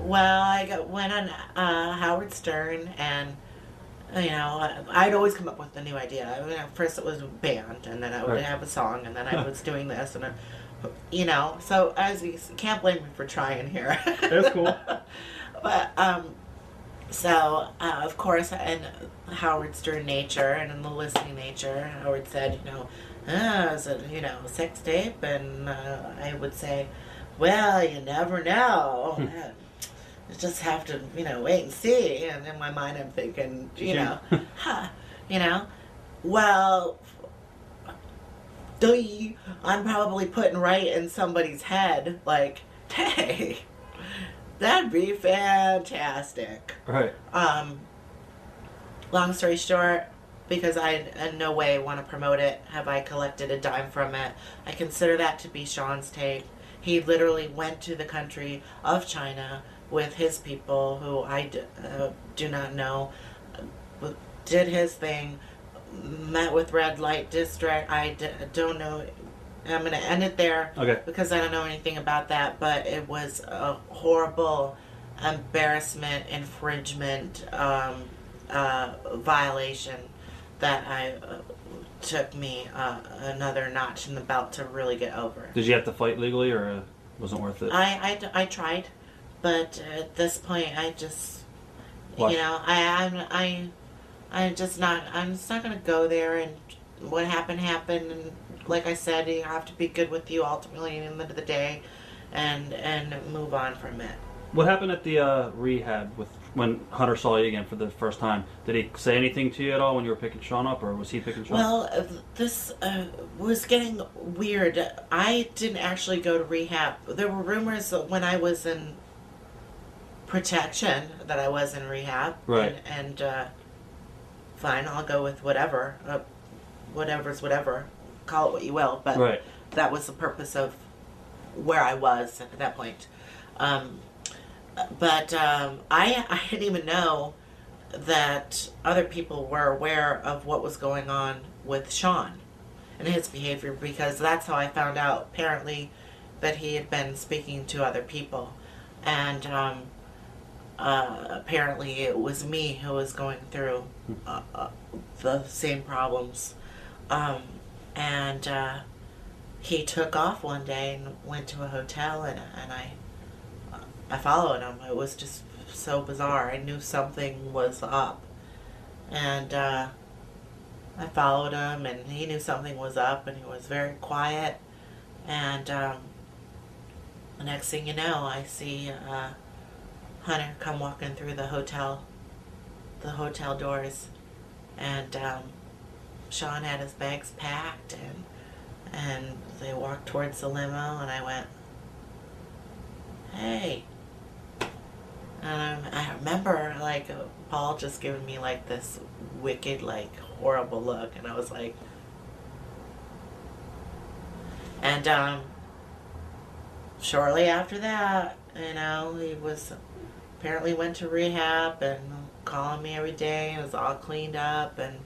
Well, I got, went on uh, Howard Stern, and you know, I'd always come up with a new idea. I mean, at first it was a band, and then I would Right. have a song, and then I was doing this, and I, you know, so as you can't blame me for trying here. That's cool. but um, so uh, of course, in Howard Stern nature and in the listening nature, Howard said, you know, ah, is it you know sex tape? And uh, I would say, well, you never know. Uh, You just have to, you know, wait and see. And in my mind, I'm thinking, you Yeah. know, huh, you know, well, I'm probably putting right in somebody's head, like, hey, that'd be fantastic. Right. Um, long story short, because I in no way want to promote it, have I collected a dime from it. I consider that to be Sean's tape. He literally went to the country of China with his people, who I d- uh, do not know, did his thing, met with Red Light District. I d- don't know. I'm going to end it there Okay. because I don't know anything about that, but it was a horrible embarrassment, infringement, um, uh, violation that I uh, took me uh, another notch in the belt to really get over. Did you have to fight legally, or uh, wasn't worth it? I, I, I tried, but at this point, I just, Why? you know, I, I'm, I, I'm just not, I'm just not gonna go there and what happened happened. And like I said, you have to be good with you ultimately in the end of the day, and and move on from it. What happened at the uh, rehab with when Hunter saw you again for the first time? Did he say anything to you at all when you were picking Sean up, or was he picking Sean? Up? Well, uh, this uh, was getting weird. I didn't actually go to rehab. There were rumors that when I was in protection that I was in rehab. Right. And, and uh, fine, I'll go with whatever. Uh, whatever's whatever. Call it what you will. But right. that was the purpose of where I was at that point. Um, but um, I, I didn't even know that other people were aware of what was going on with Sean and his behavior because that's how I found out apparently that he had been speaking to other people. And um, uh, apparently it was me who was going through uh, uh, the same problems. Um, and uh, he took off one day and went to a hotel and, and I I followed him. It was just so bizarre. I knew something was up. And uh, I followed him and he knew something was up and he was very quiet. And um, the next thing you know, I see uh, Hunter come walking through the hotel, the hotel doors. And um, Sean had his bags packed and and they walked towards the limo and I went, hey. Um, I remember like uh, Paul just giving me like this wicked, like horrible look, and I was like, and um, shortly after that, you know, he was apparently went to rehab and calling me every day and was all cleaned up and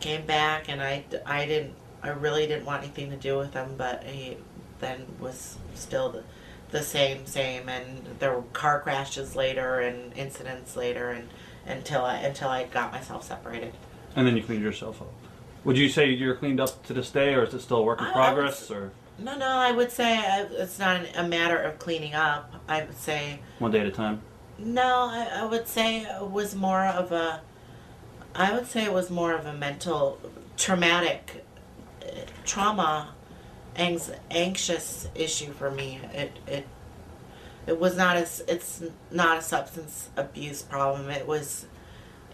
came back and I, I didn't I really didn't want anything to do with him but he then was still the, the same same and there were car crashes later and incidents later and until I until I got myself separated. And then you cleaned yourself up. Would you say you're cleaned up to this day, or is it still a work in I- I progress, would or No, no, I would say uh, it's not a matter of cleaning up. I would say one day at a time? No, I, I would say it was more of a. I would say it was more of a mental, traumatic, trauma, anx- anxious issue for me. It it. It was not as it's not a substance abuse problem. It was,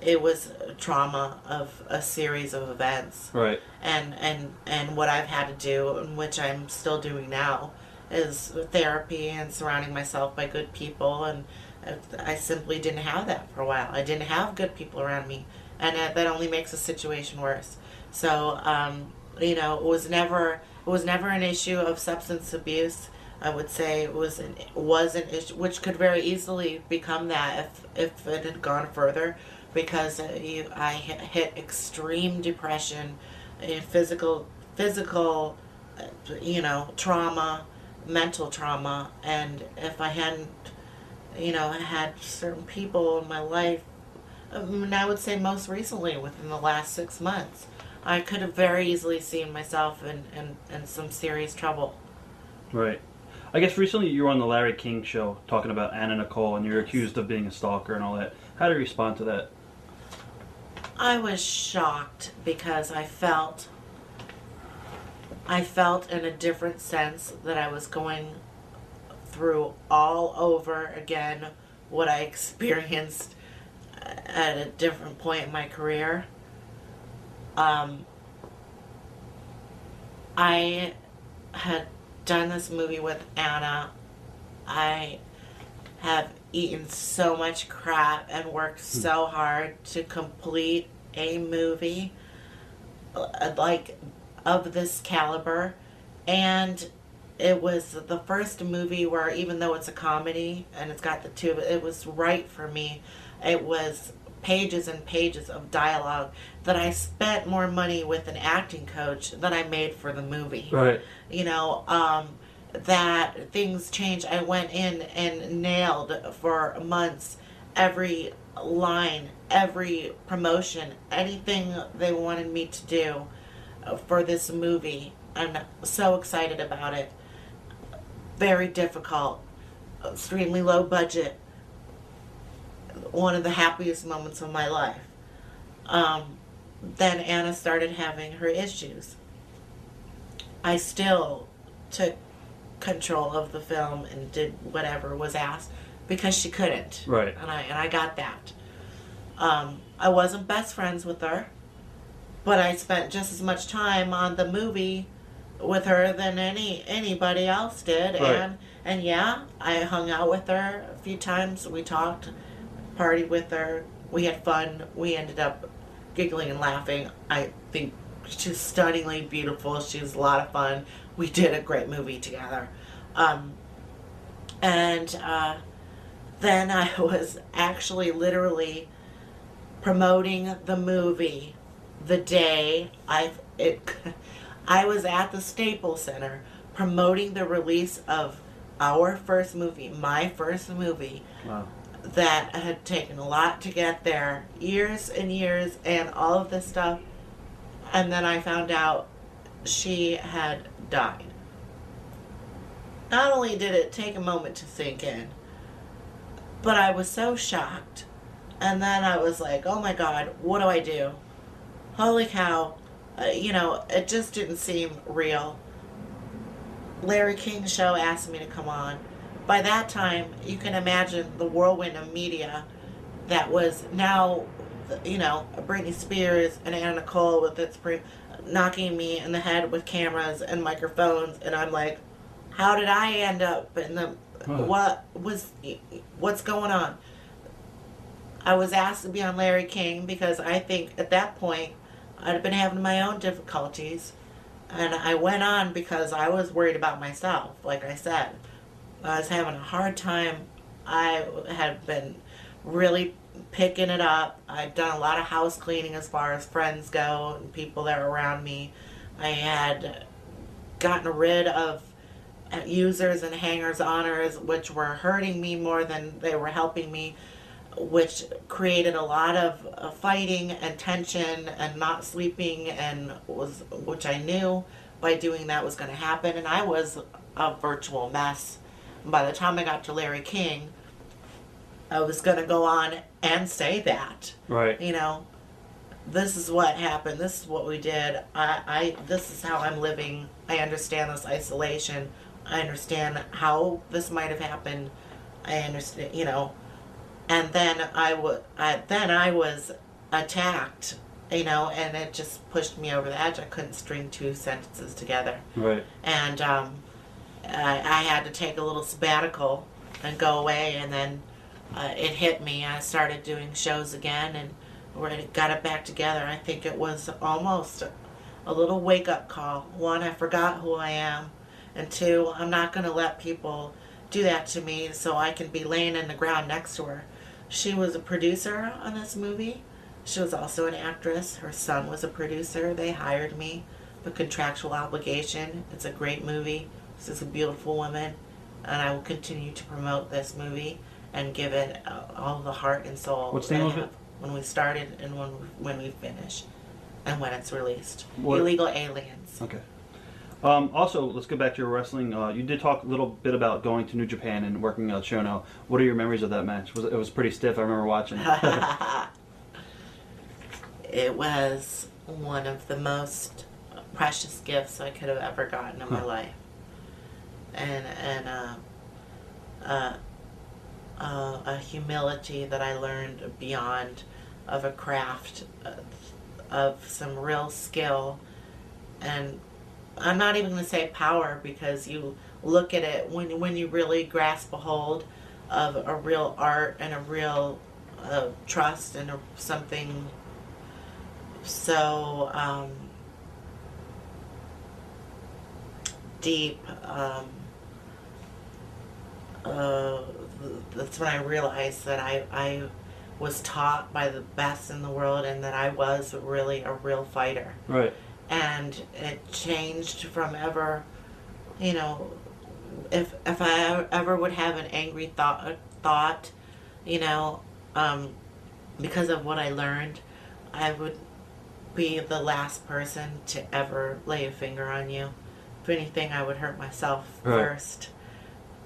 it was trauma of a series of events Right. and and and what I've had to do, and which I'm still doing now, is therapy and surrounding myself by good people. And uh, I simply didn't have that for a while. I didn't have good people around me, and that, that only makes the situation worse. So um, you know, it was never it was never an issue of substance abuse. I would say it was an was an issue, which could very easily become that if if it had gone further, because uh, you, I hit, extreme depression, uh, physical physical, uh, you know, trauma, mental trauma, and if I hadn't, you know, had certain people in my life, and I would say most recently within the last six months, I could have very easily seen myself in, in, in some serious trouble. Right. I guess recently you were on the Larry King show talking about Anna Nicole, and you're accused of being a stalker and all that. How do you respond to that? I was shocked because I felt I felt in a different sense that I was going through all over again what I experienced at a different point in my career. Um, I had done this movie with Anna. I have eaten so much crap and worked so hard to complete a movie uh, like of this caliber and it was the first movie where even though it's a comedy and it's got the two it was right for me it was pages and pages of dialogue that i spent more money with an acting coach than i made for the movie Right. you know, um, that things changed. I went in and nailed for months every line, every promotion, anything they wanted me to do uh, for this movie. I'm so excited about it. Very difficult, extremely low budget. One of the happiest moments of my life. Um, then Anna started having her issues. I still took control of the film and did whatever was asked because she couldn't. Right. And I and I got that. Um, I wasn't best friends with her, but I spent just as much time on the movie with her than any anybody else did. Right. And and yeah, I hung out with her a few times. We talked, partied with her. We had fun. We ended up giggling and laughing. I think she's stunningly beautiful. She was a lot of fun. We did a great movie together. Um, and uh, then I was actually literally promoting the movie the day I it I was at the Staples Center promoting the release of our first movie, my first movie Wow. That had taken a lot to get there, years and years and all of this stuff. And then I found out she had died. Not only did it take a moment to sink in, but I was so shocked. And then I was like, oh my God, what do I do? Holy cow. Uh, you know, it just didn't seem real. Larry King's show asked me to come on. By that time, you can imagine the whirlwind of media that was now, you know, Britney Spears and Anna Nicole with its pre- knocking me in the head with cameras and microphones, and I'm like, how did I end up in the Huh. what was what's going on? I was asked to be on Larry King because I think at that point I'd been having my own difficulties. And I went on because I was worried about myself, like I said. I was having a hard time. I had been really picking it up. I'd done a lot of house cleaning as far as friends go and people that were around me. I had gotten rid of users and hangers honors, which were hurting me more than they were helping me which created a lot of uh, fighting and tension and not sleeping and was which I knew by doing that was going to happen and I was a virtual mess. By the time I got to Larry King, I was going to go on and say that, Right. you know, this is what happened. This is what we did. I, I this is how I'm living. I understand this isolation. I understand how this might have happened. I understand, you know, and then I would, I, then I was attacked, you know, and it just pushed me over the edge. I couldn't string two sentences together, Right. and um, I, I had to take a little sabbatical and go away. And then uh, it hit me. I started doing shows again, and we got it back together. I think it was almost a little wake up call. One, I forgot who I am, and two, I'm not going to let people do that to me so I can be laying in the ground next to her. She was a producer on this movie. She was also an actress. Her son was a producer. They hired me, a contractual obligation. It's a great movie. This is a beautiful woman, and I will continue to promote this movie and give it uh, all the heart and soul. What's the name of it? When we started and when we, when we finish, and when it's released. What- Illegal Aliens. Okay. Um, also, let's go back to your wrestling. Uh, you did talk a little bit about going to New Japan and working out Chono. What are your memories of that match? Was it, it was pretty stiff. I remember watching. it was one of the most precious gifts I could have ever gotten in my life, and and uh, uh, uh, a humility that I learned beyond of a craft, uh, of some real skill, and I'm not even going to say power because you look at it when when you really grasp a hold of a real art and a real uh, trust and a, something so um, deep. Um, uh, that's when I realized that I, I was taught by the best in the world and that I was really a real fighter right. and it changed from ever, you know, if if I ever would have an angry thought thought, you know, um, because of what I learned, I would be the last person to ever lay a finger on you. If anything, I would hurt myself Right. first.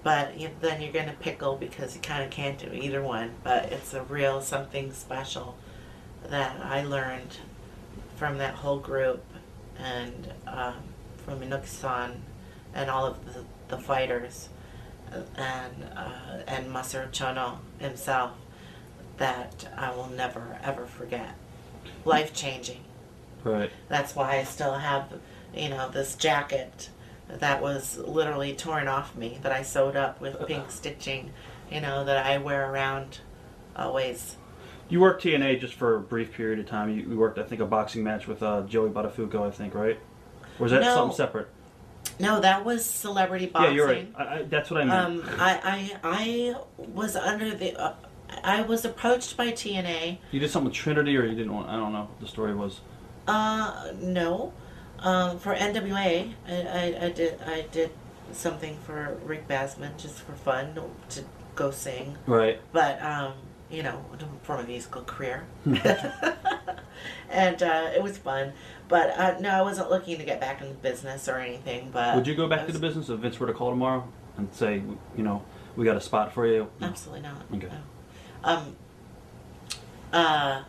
But then you're gonna pickle because you kind of can't do either one. But it's a real something special that I learned from that whole group and um, from Inoki-san and all of the, the fighters uh, and uh, and Masahiro Chono himself that I will never ever forget. Life changing. Right. That's why I still have, you know, this jacket that was literally torn off me that I sewed up with pink stitching, you know, that I wear around always. You worked TNA just for a brief period of time. You, you worked, I think, a boxing match with uh, Joey Buttafuoco, I think, right? Or was that No. something separate? No, that was celebrity boxing. Yeah, you're right. I, I, that's what I meant. Um, I, I I was under the. Uh, I was approached by TNA. you did something with Trinity, or you didn't want? I don't know. what The story was. Uh, no. Um, for NWA, I, I, I did I did something for Rick Bassman just for fun to go sing. Right. but um, you know, for my musical career, and uh, it was fun. But uh, no, I wasn't looking to get back into business or anything. But Would you go back I to the business if Vince were to call tomorrow and say, you know, we got a spot for you? No. Absolutely not. Okay. No. Um. Uh,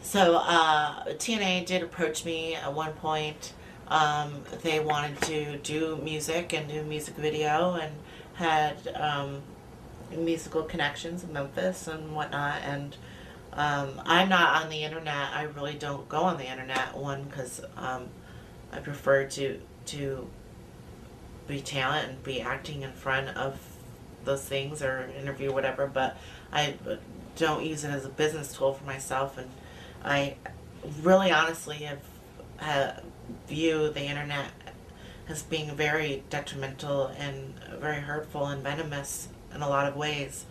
so uh, TNA did approach me at one point. Um, they wanted to do music and do music video and had um, musical connections in Memphis and whatnot. And um, I'm not on the internet. I really don't go on the internet. One because um, I prefer to to be talent and be acting in front of those things or interview whatever. But I don't use it as a business tool for myself. And I really honestly have uh, view the internet as being very detrimental and very hurtful and venomous in a lot of ways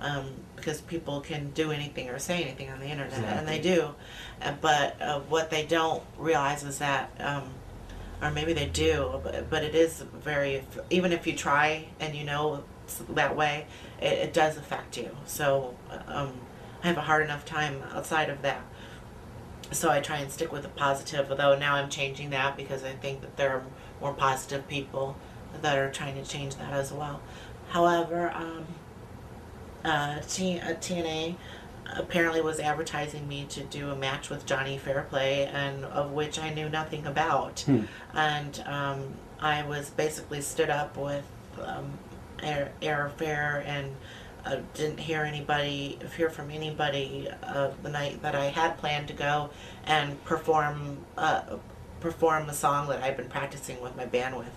um, because people can do anything or say anything on the internet and they do. Uh, but uh, what they don't realize is that um, or maybe they do but, but it is very even if you try and you know it's that way it, it does affect you. So um, i have a hard enough time outside of that so I try and stick with the positive. Although now I'm changing that because I think that there are more positive people that are trying to change that as well. However, um, uh, T- uh, TNA apparently was advertising me to do a match with Johnny Fairplay, and of which I knew nothing about. Hmm. And um, I was basically stood up with um, air, airfare and uh, didn't hear anybody hear from anybody uh, the night that I had planned to go and perform uh, perform a song that I've been practicing with my band with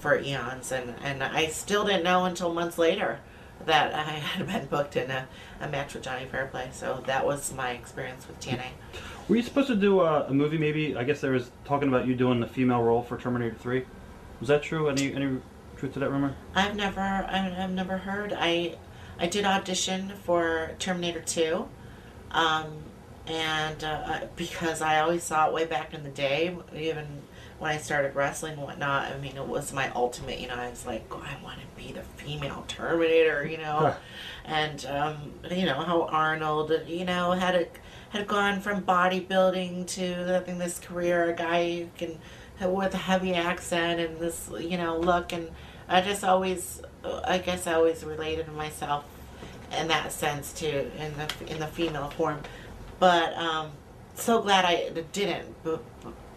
for eons and and I still didn't know until months later that I had been booked in a, a match with Johnny Fairplay so that was my experience with TNA Were you supposed to do a, a movie? Maybe I guess there was talking about you doing the female role for Terminator Three. Was that true? Any any truth to that rumor? I've never I've, I've never heard I I did audition for Terminator 2 um, and uh, because I always saw it way back in the day even when I started wrestling and whatnot I mean it was my ultimate you know I was like oh, I want to be the female Terminator you know Huh. and um, you know how Arnold you know had it had gone from bodybuilding to having this career a guy who can with a heavy accent and this you know look and I just always I guess I always related to myself in that sense too in the in the female form but um, so glad I didn't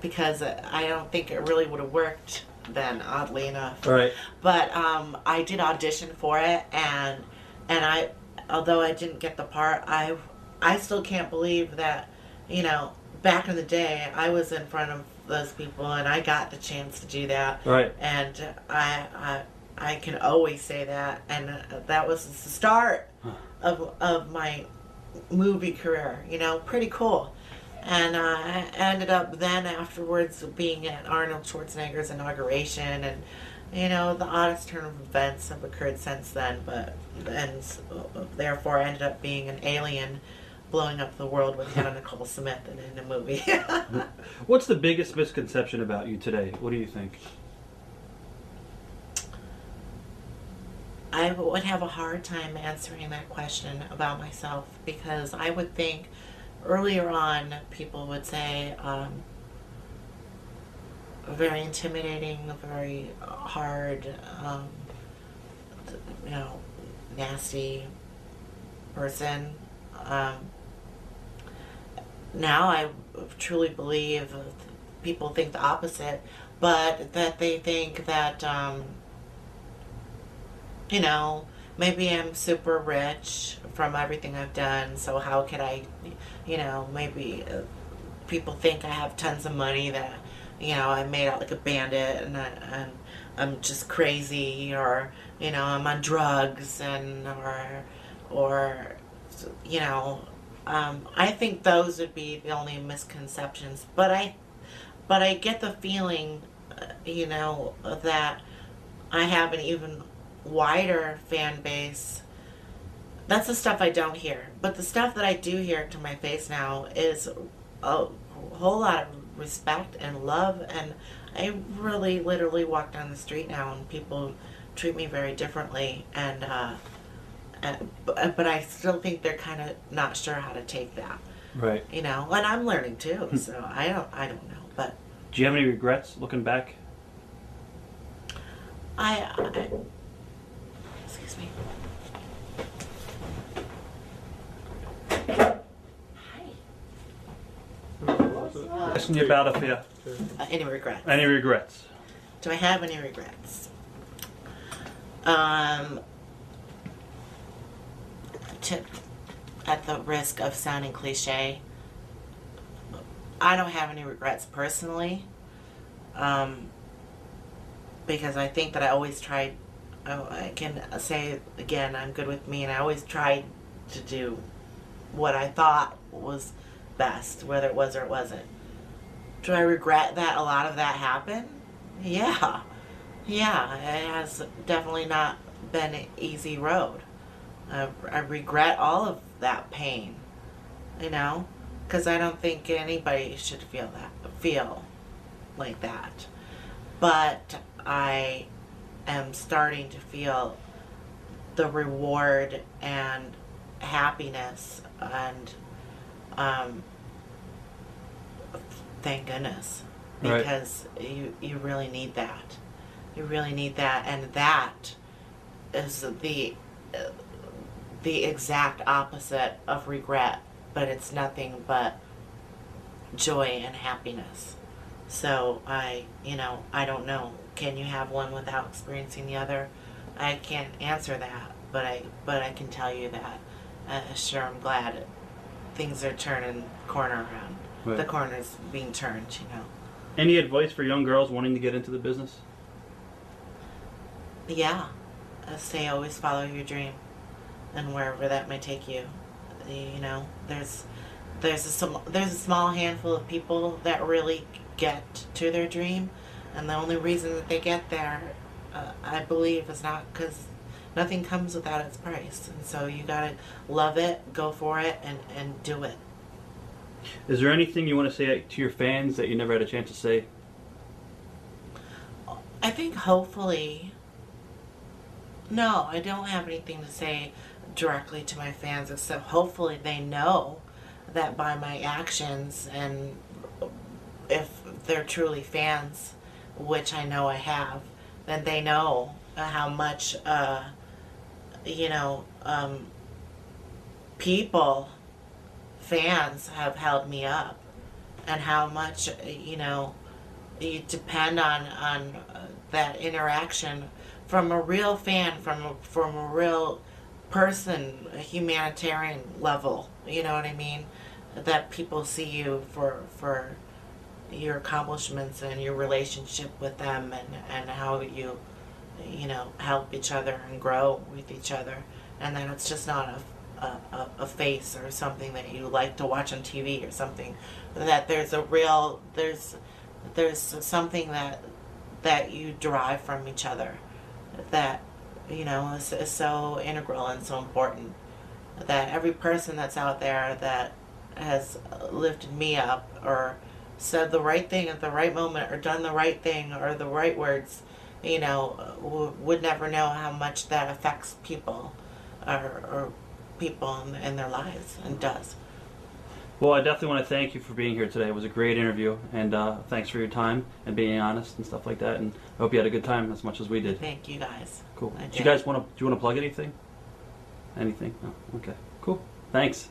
because I don't think it really would have worked then oddly enough Right. but um, I did audition for it, and and I, although I didn't get the part, I I still can't believe that, you know, back in the day, I was in front of those people, and I got the chance to do that, Right. and I I I can always say that, and uh, that was the start of of my movie career. You know, pretty cool. And uh, I ended up then afterwards being at Arnold Schwarzenegger's inauguration, and you know the oddest turn of events have occurred since then. But and s- therefore I ended up being an alien, blowing up the world with Anna Nicole Smith in, in a movie. What's the biggest misconception about you today? What do you think? I would have a hard time answering that question about myself because I would think earlier on people would say um, very intimidating, very hard, um, you know, nasty person. Um, now I truly believe people think the opposite, but that they think that, um, you know, maybe I'm super rich from everything I've done, so how could I, you know, maybe uh, people think I have tons of money that, you know, I made out like a bandit and I, and I'm just crazy or, you know, I'm on drugs and, or, or, you know, um, I think those would be the only misconceptions. But I, but I get the feeling, uh, you know, that I haven't even wider fan base. That's the stuff I don't hear. But the stuff that I do hear to my face now is a whole lot of respect and love. And I really literally walk down the street now and people treat me very differently. And, uh, and but, I still think they're kind of not sure how to take that. Right. You know, and I'm learning too. so I don't, I don't know. But Do you have any regrets looking back? I, I excuse me. Hi. Asking you about if you uh, any regrets? any regrets. Do I have any regrets? Um, to, at the risk of sounding cliche, I don't have any regrets personally. Um, because I think that I always tried, oh, I can say again, I'm good with me, and I always tried to do what I thought was best, whether it was or it wasn't. Do I regret that a lot of that happened? Yeah. Yeah, it has definitely not been an easy road. I, I regret all of that pain, you know, because I don't think anybody should feel that, feel like that. But I am starting to feel the reward and happiness and um, thank goodness. Right. because you you really need that. You really need that. And that is the uh, the exact opposite of regret but it's nothing but joy and happiness. So i you know i don't know can you have one without experiencing the other i can't answer that but i but i can tell you that uh, sure i'm glad things are turning corner around Right. the corner's being turned you know Any advice for young girls wanting to get into the business? Yeah, I say always follow your dream, and wherever that may take you. You know, there's there's a sm- there's a small handful of people that really get to their dream, and the only reason that they get there, uh, I believe, is not because nothing comes without its price, and so you gotta love it, go for it, and and do it. Is there anything you want to say to your fans that you never had a chance to say? I think hopefully. No, I don't have anything to say directly to my fans except hopefully they know that by my actions and if they're truly fans, which I know I have, then they know how much, uh, you know, um, people, fans have held me up and how much, you know, you depend on on uh, that interaction from a real fan from a, from a real person a humanitarian level you know what i mean? That people see you for for your accomplishments and your relationship with them and and how you you know help each other and grow with each other. And that it's just not a a, a, a face or something that you like to watch on tv or something. That there's a real there's there's something that that you derive from each other that you know is, is so integral and so important. That every person that's out there that has lifted me up or said the right thing at the right moment or done the right thing or the right words you know, w- would never know how much that affects people or, or people in, in their lives and does. Well, I definitely want to thank you for being here today. It was a great interview, and uh, thanks for your time and being honest and stuff like that. And I hope you had a good time as much as we did. Thank you guys. Cool. Do you guys want to? Do you want to plug anything? Anything? No. Okay. Cool. Thanks.